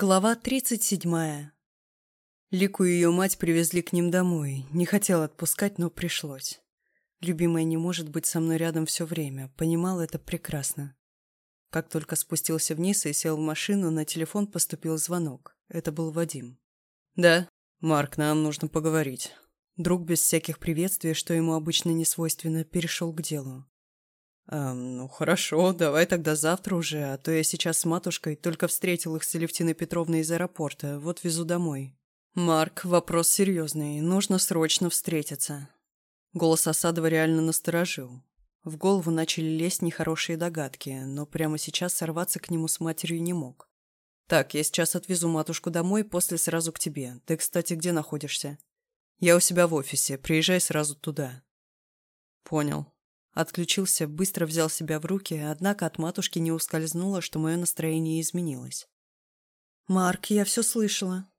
Глава 37. Лику и ее мать привезли к ним домой. Не хотел отпускать, но пришлось. Любимая не может быть со мной рядом все время. Понимал это прекрасно. Как только спустился вниз и сел в машину, на телефон поступил звонок. Это был Вадим. «Да, Марк, нам нужно поговорить». Друг без всяких приветствий, что ему обычно не свойственно, перешел к делу. А, «Ну, хорошо, давай тогда завтра уже, а то я сейчас с матушкой только встретил их с Алевтиной Петровной из аэропорта, вот везу домой». «Марк, вопрос серьезный, нужно срочно встретиться». Голос Осадова реально насторожил. В голову начали лезть нехорошие догадки, но прямо сейчас сорваться к нему с матерью не мог. «Так, я сейчас отвезу матушку домой, после сразу к тебе. Ты, кстати, где находишься?» «Я у себя в офисе, приезжай сразу туда». «Понял», Отключился, быстро взял себя в руки, однако от матушки не ускользнуло, что мое настроение изменилось. «Марк, я все слышала».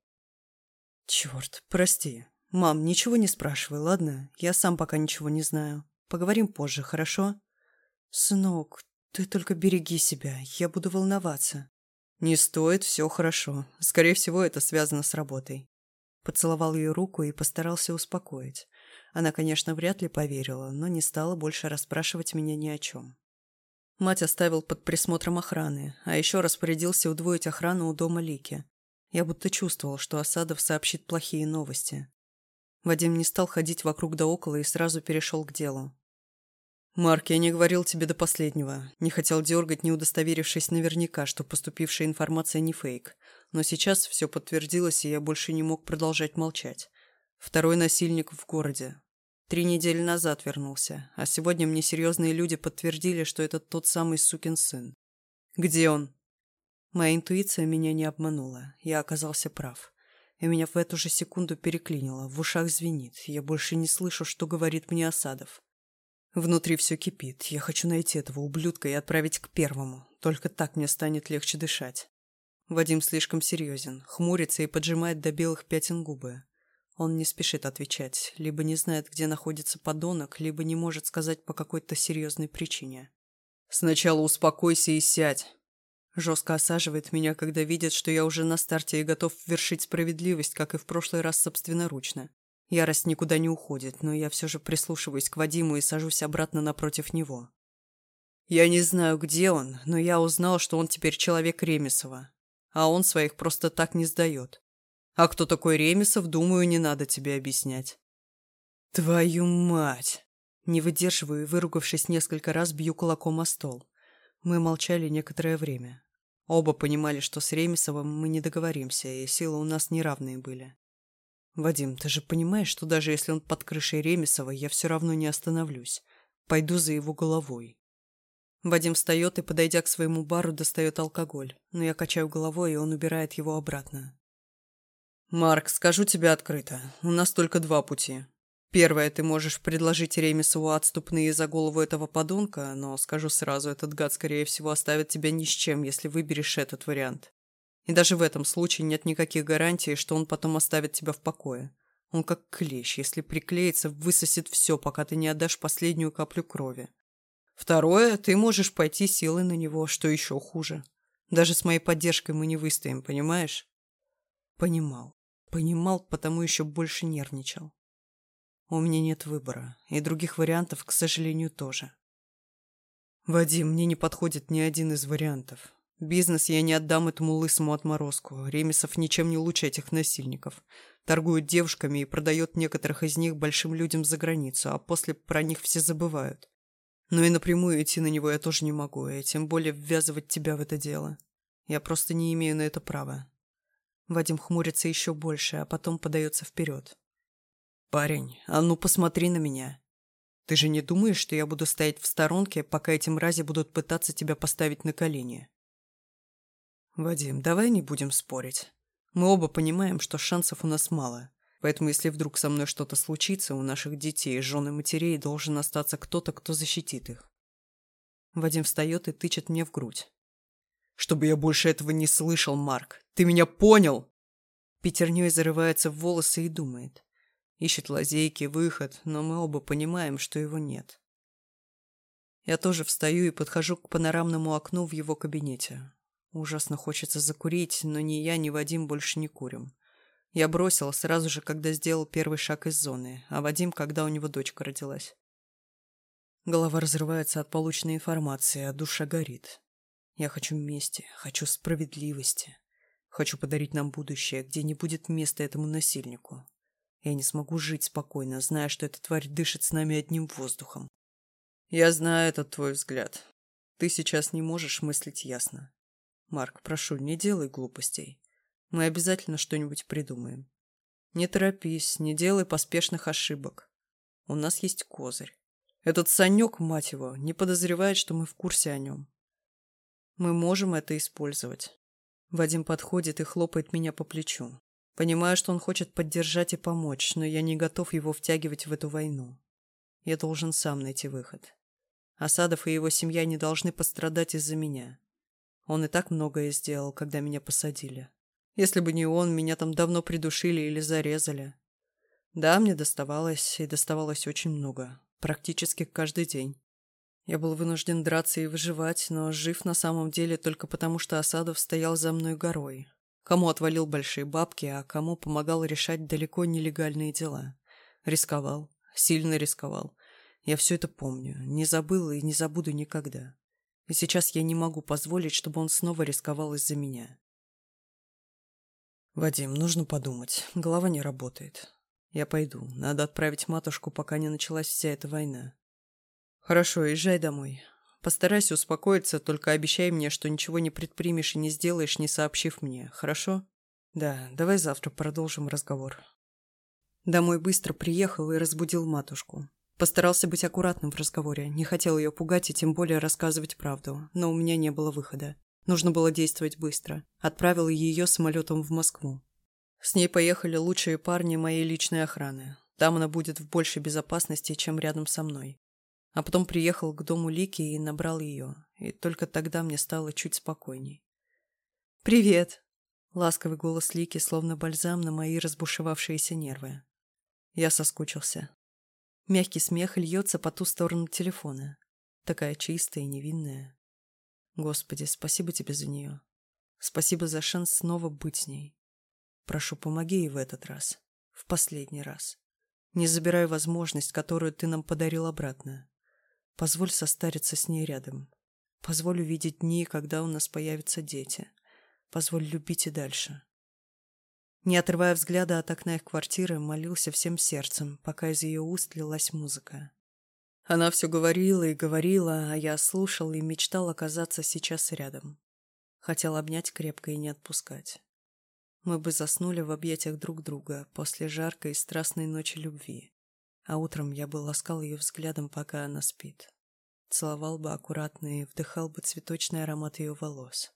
«Черт, прости. Мам, ничего не спрашивай, ладно? Я сам пока ничего не знаю. Поговорим позже, хорошо?» «Сынок, ты только береги себя, я буду волноваться». «Не стоит, все хорошо. Скорее всего, это связано с работой». Поцеловал ее руку и постарался успокоить. Она, конечно, вряд ли поверила, но не стала больше расспрашивать меня ни о чем. Мать оставил под присмотром охраны, а еще распорядился удвоить охрану у дома Лики. Я будто чувствовал, что Осадов сообщит плохие новости. Вадим не стал ходить вокруг да около и сразу перешел к делу. «Марк, я не говорил тебе до последнего. Не хотел дергать, не удостоверившись наверняка, что поступившая информация не фейк. Но сейчас все подтвердилось, и я больше не мог продолжать молчать. Второй насильник в городе. Три недели назад вернулся, а сегодня мне серьезные люди подтвердили, что это тот самый сукин сын. Где он? Моя интуиция меня не обманула. Я оказался прав. И меня в эту же секунду переклинило, в ушах звенит. Я больше не слышу, что говорит мне Осадов. Внутри все кипит. Я хочу найти этого ублюдка и отправить к первому. Только так мне станет легче дышать. Вадим слишком серьезен, хмурится и поджимает до белых пятен губы. Он не спешит отвечать, либо не знает, где находится подонок, либо не может сказать по какой-то серьезной причине. «Сначала успокойся и сядь!» Жестко осаживает меня, когда видит, что я уже на старте и готов вершить справедливость, как и в прошлый раз собственноручно. Ярость никуда не уходит, но я все же прислушиваюсь к Вадиму и сажусь обратно напротив него. Я не знаю, где он, но я узнал, что он теперь человек Ремесова. А он своих просто так не сдает. А кто такой Ремесов, думаю, не надо тебе объяснять. Твою мать! Не выдерживаю и, выругавшись несколько раз, бью кулаком о стол. Мы молчали некоторое время. Оба понимали, что с Ремесовым мы не договоримся, и силы у нас неравные были. «Вадим, ты же понимаешь, что даже если он под крышей Ремесова, я все равно не остановлюсь. Пойду за его головой». Вадим встает и, подойдя к своему бару, достает алкоголь, но я качаю головой, и он убирает его обратно. «Марк, скажу тебе открыто, у нас только два пути. Первое, ты можешь предложить Ремесову отступные за голову этого подонка, но, скажу сразу, этот гад, скорее всего, оставит тебя ни с чем, если выберешь этот вариант. И даже в этом случае нет никаких гарантий, что он потом оставит тебя в покое. Он как клещ, если приклеится, высосет все, пока ты не отдашь последнюю каплю крови. Второе, ты можешь пойти силой на него, что еще хуже. Даже с моей поддержкой мы не выстоим, понимаешь? Понимал. Понимал, потому еще больше нервничал. У меня нет выбора, и других вариантов, к сожалению, тоже. Вадим, мне не подходит ни один из вариантов. Бизнес я не отдам этому лысому отморозку. Ремесов ничем не лучше этих насильников. Торгует девушками и продает некоторых из них большим людям за границу, а после про них все забывают. Но и напрямую идти на него я тоже не могу, и тем более ввязывать тебя в это дело. Я просто не имею на это права. Вадим хмурится еще больше, а потом подается вперед. «Парень, а ну посмотри на меня. Ты же не думаешь, что я буду стоять в сторонке, пока эти мрази будут пытаться тебя поставить на колени?» «Вадим, давай не будем спорить. Мы оба понимаем, что шансов у нас мало. Поэтому если вдруг со мной что-то случится, у наших детей, жен и матерей должен остаться кто-то, кто защитит их». Вадим встает и тычет мне в грудь. «Чтобы я больше этого не слышал, Марк. Ты меня понял?» Пятерней зарывается в волосы и думает. Ищет лазейки, выход, но мы оба понимаем, что его нет. Я тоже встаю и подхожу к панорамному окну в его кабинете. Ужасно хочется закурить, но ни я, ни Вадим больше не курим. Я бросил сразу же, когда сделал первый шаг из зоны, а Вадим, когда у него дочка родилась. Голова разрывается от полученной информации, а душа горит. Я хочу мести, хочу справедливости. Хочу подарить нам будущее, где не будет места этому насильнику. Я не смогу жить спокойно, зная, что эта тварь дышит с нами одним воздухом. Я знаю этот твой взгляд. Ты сейчас не можешь мыслить ясно. Марк, прошу, не делай глупостей. Мы обязательно что-нибудь придумаем. Не торопись, не делай поспешных ошибок. У нас есть козырь. Этот Санек, мать его, не подозревает, что мы в курсе о нем. Мы можем это использовать. Вадим подходит и хлопает меня по плечу. Понимаю, что он хочет поддержать и помочь, но я не готов его втягивать в эту войну. Я должен сам найти выход. Асадов и его семья не должны пострадать из-за меня. Он и так многое сделал, когда меня посадили. Если бы не он, меня там давно придушили или зарезали. Да, мне доставалось, и доставалось очень много. Практически каждый день. Я был вынужден драться и выживать, но жив на самом деле только потому, что Асадов стоял за мной горой. Кому отвалил большие бабки, а кому помогал решать далеко нелегальные дела. Рисковал, сильно рисковал. Я все это помню, не забыл и не забуду никогда. И сейчас я не могу позволить, чтобы он снова рисковал из-за меня. Вадим, нужно подумать. Голова не работает. Я пойду. Надо отправить матушку, пока не началась вся эта война. Хорошо, езжай домой. Постарайся успокоиться, только обещай мне, что ничего не предпримешь и не сделаешь, не сообщив мне. Хорошо? Да, давай завтра продолжим разговор. Домой быстро приехал и разбудил матушку. Постарался быть аккуратным в разговоре, не хотел ее пугать и тем более рассказывать правду, но у меня не было выхода. Нужно было действовать быстро. Отправил ее самолетом в Москву. С ней поехали лучшие парни моей личной охраны. Там она будет в большей безопасности, чем рядом со мной. А потом приехал к дому Лики и набрал ее. И только тогда мне стало чуть спокойней. «Привет!» Ласковый голос Лики, словно бальзам на мои разбушевавшиеся нервы. Я соскучился. Мягкий смех льется по ту сторону телефона. Такая чистая и невинная. Господи, спасибо тебе за нее. Спасибо за шанс снова быть с ней. Прошу, помоги ей в этот раз. В последний раз. Не забирай возможность, которую ты нам подарил обратно. Позволь состариться с ней рядом. Позволь увидеть дни, когда у нас появятся дети. Позволь любить и дальше. Не отрывая взгляда от окна их квартиры, молился всем сердцем, пока из ее уст лилась музыка. Она все говорила и говорила, а я слушал и мечтал оказаться сейчас рядом. Хотел обнять крепко и не отпускать. Мы бы заснули в объятиях друг друга после жаркой и страстной ночи любви, а утром я бы ласкал ее взглядом, пока она спит. Целовал бы аккуратно и вдыхал бы цветочный аромат ее волос.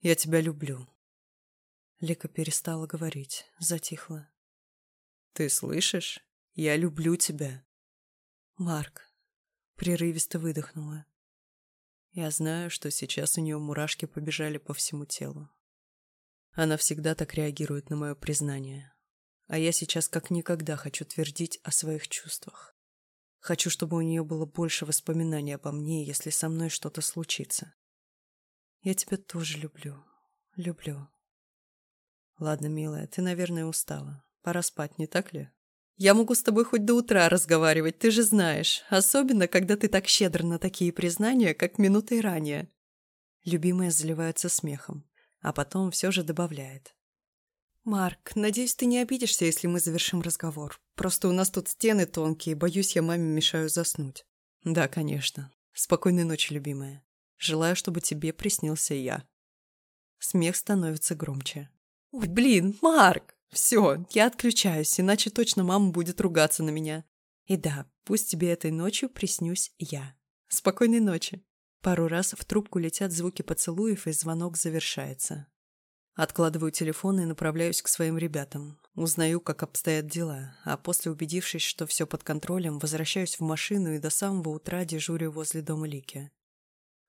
«Я тебя люблю», Лика перестала говорить, затихла. «Ты слышишь? Я люблю тебя!» «Марк!» Прерывисто выдохнула. Я знаю, что сейчас у нее мурашки побежали по всему телу. Она всегда так реагирует на мое признание. А я сейчас как никогда хочу твердить о своих чувствах. Хочу, чтобы у нее было больше воспоминаний обо мне, если со мной что-то случится. Я тебя тоже люблю. Люблю. Ладно, милая, ты, наверное, устала. Пора спать, не так ли? Я могу с тобой хоть до утра разговаривать, ты же знаешь. Особенно, когда ты так щедр на такие признания, как минутой ранее. Любимая заливается смехом, а потом все же добавляет. «Марк, надеюсь, ты не обидишься, если мы завершим разговор. Просто у нас тут стены тонкие, боюсь, я маме мешаю заснуть». «Да, конечно. Спокойной ночи, любимая. Желаю, чтобы тебе приснился я». Смех становится громче. Ой, блин, Марк! Все, я отключаюсь, иначе точно мама будет ругаться на меня. И да, пусть тебе этой ночью приснюсь я. Спокойной ночи. Пару раз в трубку летят звуки поцелуев, и звонок завершается. Откладываю телефон и направляюсь к своим ребятам. Узнаю, как обстоят дела, а после, убедившись, что все под контролем, возвращаюсь в машину и до самого утра дежурю возле дома Лики.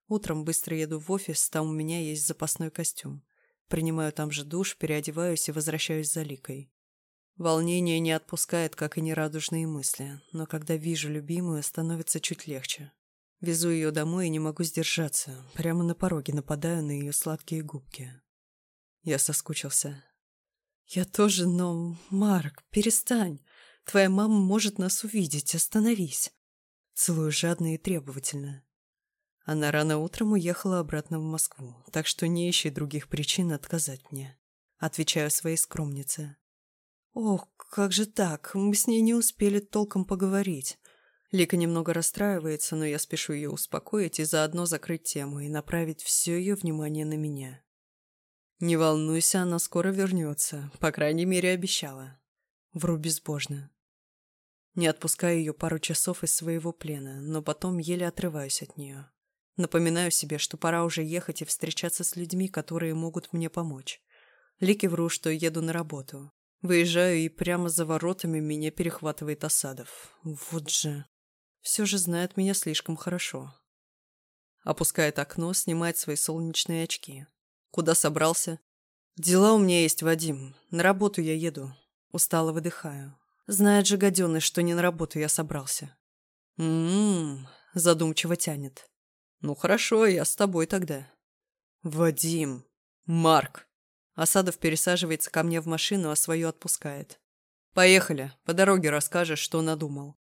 Утром быстро еду в офис, там у меня есть запасной костюм. Принимаю там же душ, переодеваюсь и возвращаюсь за Ликой. Волнение не отпускает, как и нерадужные мысли, но когда вижу любимую, становится чуть легче. Везу ее домой и не могу сдержаться. Прямо на пороге нападаю на ее сладкие губки. Я соскучился. Я тоже, но... Марк, перестань. Твоя мама может нас увидеть. Остановись. Целую жадно и требовательно. Она рано утром уехала обратно в Москву, так что не ищи других причин отказать мне. Отвечаю своей скромнице. Ох, как же так? Мы с ней не успели толком поговорить. Лика немного расстраивается, но я спешу ее успокоить и заодно закрыть тему и направить все ее внимание на меня. Не волнуйся, она скоро вернется, по крайней мере, обещала. Вру безбожно. Не отпускаю ее пару часов из своего плена, но потом еле отрываюсь от нее. Напоминаю себе, что пора уже ехать и встречаться с людьми, которые могут мне помочь. Лике вру, что еду на работу. Выезжаю, и прямо за воротами меня перехватывает Осадов. Вот же. Все же знает меня слишком хорошо. Опускает окно, снимает свои солнечные очки. Куда собрался? Дела у меня есть, Вадим. На работу я еду. Устало выдыхаю. Знает же гаденыш, что не на работу я собрался. М-м-м, задумчиво тянет. Ну хорошо, я с тобой тогда. Вадим. Марк. Осадов пересаживается ко мне в машину, а свою отпускает. Поехали, по дороге расскажешь, что надумал.